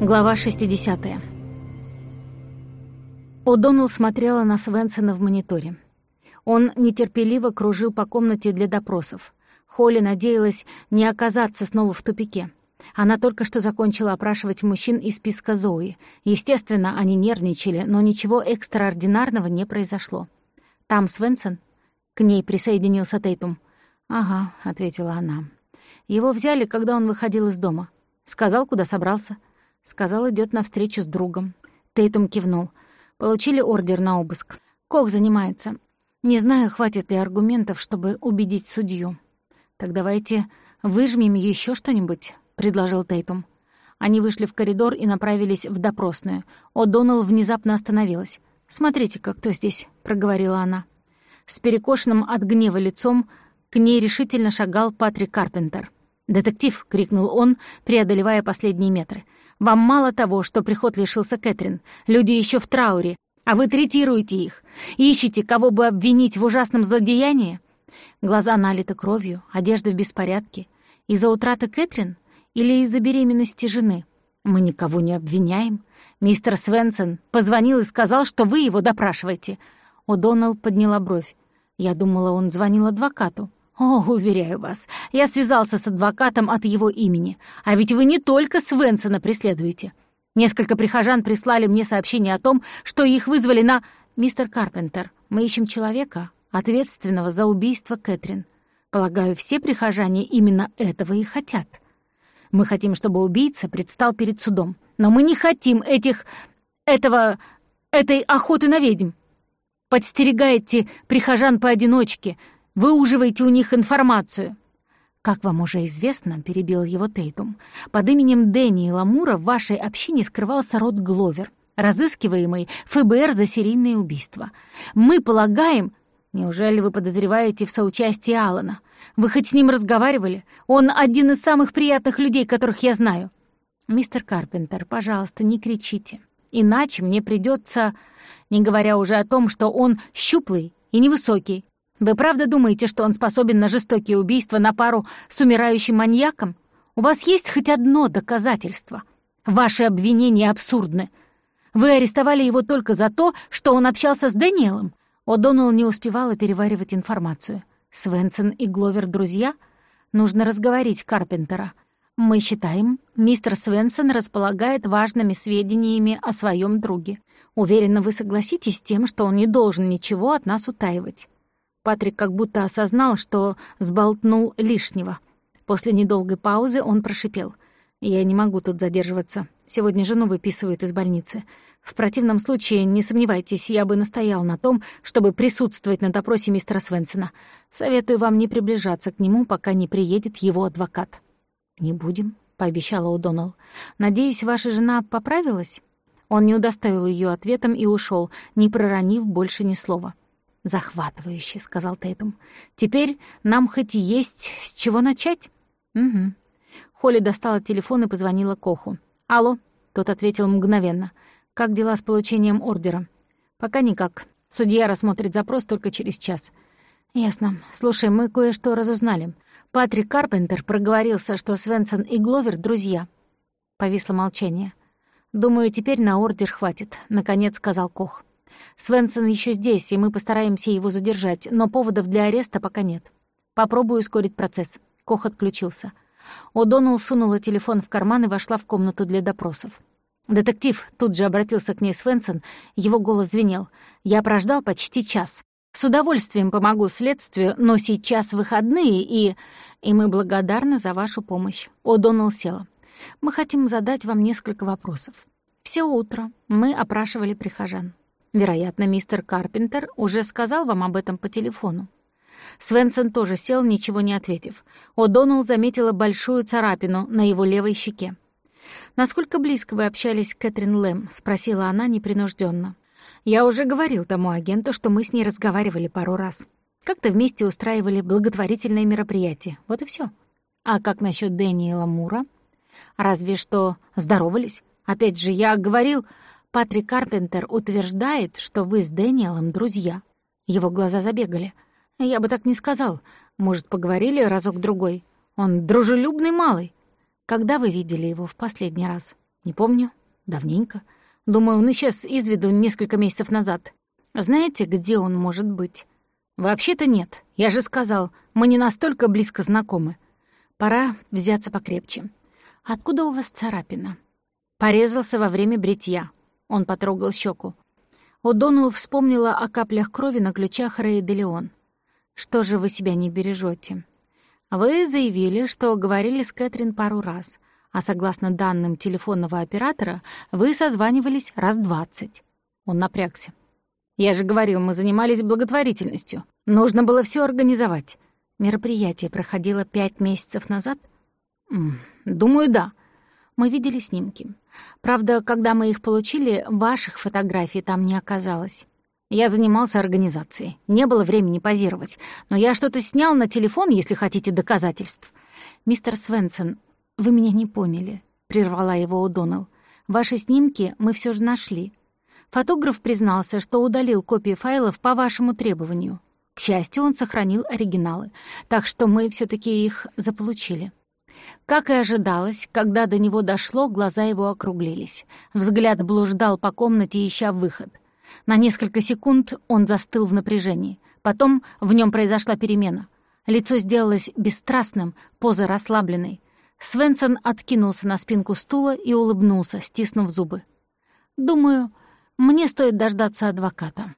Глава 60. О'Доннелл смотрела на Свенсона в мониторе. Он нетерпеливо кружил по комнате для допросов. Холли надеялась не оказаться снова в тупике. Она только что закончила опрашивать мужчин из списка Зои. Естественно, они нервничали, но ничего экстраординарного не произошло. «Там Свенсон?» К ней присоединился Тейтум. «Ага», — ответила она. «Его взяли, когда он выходил из дома. Сказал, куда собрался. Сказал, идет навстречу с другом». Тейтум кивнул. «Получили ордер на обыск. Кох занимается. Не знаю, хватит ли аргументов, чтобы убедить судью. Так давайте выжмем еще что-нибудь», — предложил Тейтум. Они вышли в коридор и направились в допросную. О'Доннелл внезапно остановилась. «Смотрите-ка, кто здесь», — проговорила она. С перекошенным от гнева лицом к ней решительно шагал Патрик Карпентер. «Детектив!» — крикнул он, преодолевая последние метры. «Вам мало того, что приход лишился Кэтрин. Люди еще в трауре, а вы третируете их. Ищете, кого бы обвинить в ужасном злодеянии?» Глаза налиты кровью, одежда в беспорядке. Из-за утраты Кэтрин или из-за беременности жены? Мы никого не обвиняем. Мистер Свенсон позвонил и сказал, что вы его допрашиваете. О'Доннелл подняла бровь. Я думала, он звонил адвокату. О, уверяю вас, я связался с адвокатом от его имени. А ведь вы не только Свенсона преследуете. Несколько прихожан прислали мне сообщение о том, что их вызвали на... Мистер Карпентер, мы ищем человека, ответственного за убийство Кэтрин. Полагаю, все прихожане именно этого и хотят. Мы хотим, чтобы убийца предстал перед судом. Но мы не хотим этих... этого... этой охоты на ведьм подстерегаете прихожан поодиночке, выуживаете у них информацию. Как вам уже известно, перебил его Тейтум, под именем Дэнни Ламура в вашей общине скрывался род Гловер, разыскиваемый ФБР за серийные убийства. Мы полагаем... Неужели вы подозреваете в соучастии Алана? Вы хоть с ним разговаривали? Он один из самых приятных людей, которых я знаю. Мистер Карпентер, пожалуйста, не кричите. Иначе мне придется, не говоря уже о том, что он щуплый и невысокий. Вы правда думаете, что он способен на жестокие убийства на пару с умирающим маньяком? У вас есть хоть одно доказательство? Ваши обвинения абсурдны. Вы арестовали его только за то, что он общался с Дэниелом? О'Доннелл не успевала переваривать информацию. Свенсон и Гловер — друзья? Нужно разговорить Карпентера. Мы считаем, мистер Свенсон располагает важными сведениями о своем друге. Уверена, вы согласитесь с тем, что он не должен ничего от нас утаивать. Патрик как будто осознал, что сболтнул лишнего. После недолгой паузы он прошипел. «Я не могу тут задерживаться. Сегодня жену выписывают из больницы. В противном случае, не сомневайтесь, я бы настоял на том, чтобы присутствовать на допросе мистера Свенсона. Советую вам не приближаться к нему, пока не приедет его адвокат». «Не будем», — пообещала О'Доннелл. «Надеюсь, ваша жена поправилась?» Он не удостоил ее ответом и ушел, не проронив больше ни слова. «Захватывающе», — сказал Тейтум. «Теперь нам хоть и есть с чего начать?» «Угу». Холли достала телефон и позвонила Коху. «Алло», — тот ответил мгновенно. «Как дела с получением ордера?» «Пока никак. Судья рассмотрит запрос только через час». «Ясно. Слушай, мы кое-что разузнали. Патрик Карпентер проговорился, что Свенсон и Гловер — друзья. Повисло молчание. «Думаю, теперь на ордер хватит», — наконец сказал Кох. «Свенсон еще здесь, и мы постараемся его задержать, но поводов для ареста пока нет. Попробую ускорить процесс». Кох отключился. О'Доннелл сунула телефон в карман и вошла в комнату для допросов. «Детектив», — тут же обратился к ней Свенсон, его голос звенел. «Я прождал почти час. С удовольствием помогу следствию, но сейчас выходные, и... И мы благодарны за вашу помощь. О'Доннелл села. Мы хотим задать вам несколько вопросов. Все утро мы опрашивали прихожан. Вероятно, мистер Карпентер уже сказал вам об этом по телефону. Свенсон тоже сел, ничего не ответив. О'Доннелл заметила большую царапину на его левой щеке. «Насколько близко вы общались с Кэтрин Лэм?» — спросила она непринужденно. Я уже говорил тому агенту, что мы с ней разговаривали пару раз. Как-то вместе устраивали благотворительные мероприятия. Вот и все. А как насчет Дэниела Мура? Разве что здоровались. Опять же, я говорил, Патрик Карпентер утверждает, что вы с Дэниелом друзья. Его глаза забегали. Я бы так не сказал. Может, поговорили разок-другой. Он дружелюбный малый. Когда вы видели его в последний раз? Не помню. Давненько. Думаю, он исчез из виду несколько месяцев назад. Знаете, где он может быть? Вообще-то нет. Я же сказал, мы не настолько близко знакомы. Пора взяться покрепче. Откуда у вас царапина? Порезался во время бритья. Он потрогал щеку. О'Доннелл вспомнила о каплях крови на ключах Рэй де Леон. «Что же вы себя не бережете? Вы заявили, что говорили с Кэтрин пару раз, а согласно данным телефонного оператора, вы созванивались раз двадцать. Он напрягся. «Я же говорил, мы занимались благотворительностью. Нужно было все организовать. Мероприятие проходило пять месяцев назад?» «Думаю, да. Мы видели снимки. Правда, когда мы их получили, ваших фотографий там не оказалось. Я занимался организацией. Не было времени позировать. Но я что-то снял на телефон, если хотите доказательств. Мистер Свенсон, вы меня не поняли, прервала его Удонал. Ваши снимки мы все же нашли. Фотограф признался, что удалил копии файлов по вашему требованию. К счастью, он сохранил оригиналы, так что мы все таки их заполучили. Как и ожидалось, когда до него дошло, глаза его округлились. Взгляд блуждал по комнате, ища выход. На несколько секунд он застыл в напряжении. Потом в нем произошла перемена. Лицо сделалось бесстрастным, поза расслабленной. Свенсон откинулся на спинку стула и улыбнулся, стиснув зубы. «Думаю, мне стоит дождаться адвоката».